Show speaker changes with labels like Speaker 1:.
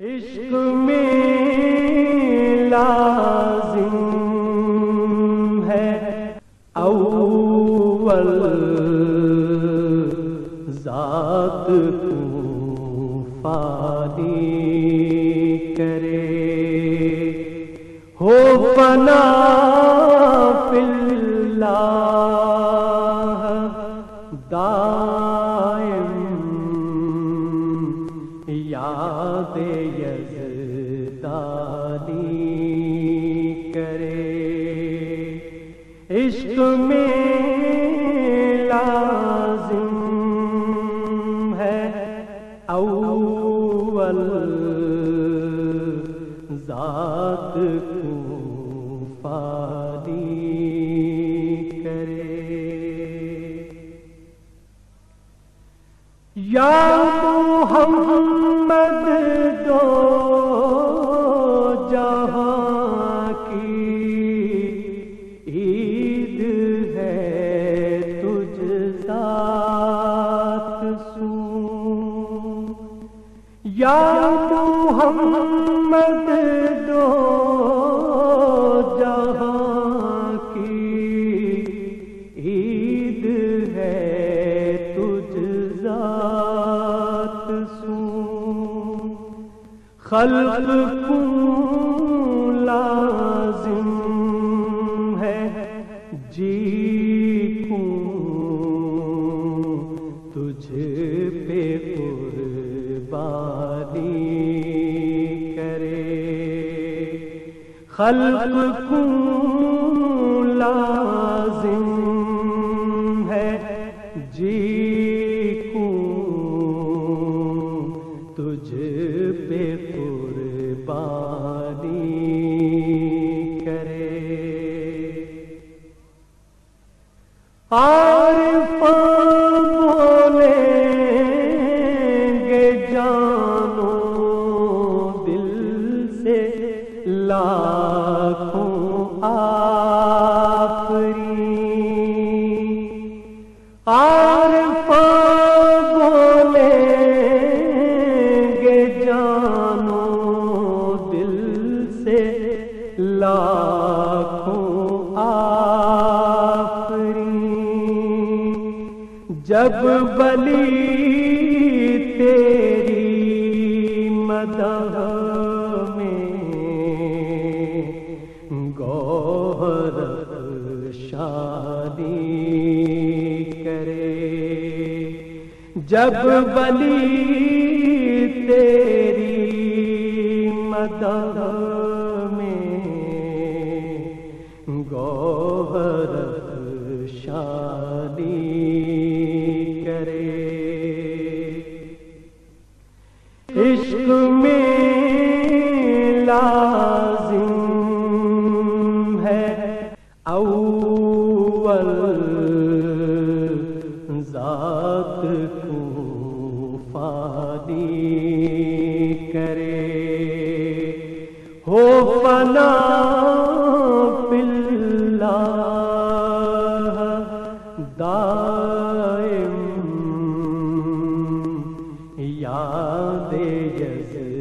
Speaker 1: عشق میں لازم ہے اول ذات کو فانی کرے۔ ہو فنا فی اللہ۔ یاد یزدانی کرے۔ عشق میں لازم ہے اول ذات یا محمد دو جہاں کی عید ہے تجھ ذات سو یا محمد دو جہاں کی عید ہے تجھ ذات خلق کو لازم ہے۔ جی کو تجھ پہ قربانی کرے۔ خلق کو لازم ہے۔ جی لاکھوں آفری عارف بولیں گے جانو دل سے لاکھوں آفری۔ جب بلی تیری مدح میں جب بلی تیری مدح میں گوہر شادی کرے۔ عشق میں لازم ہے اول کرے۔ ہو فنا پلا دائم یاد یس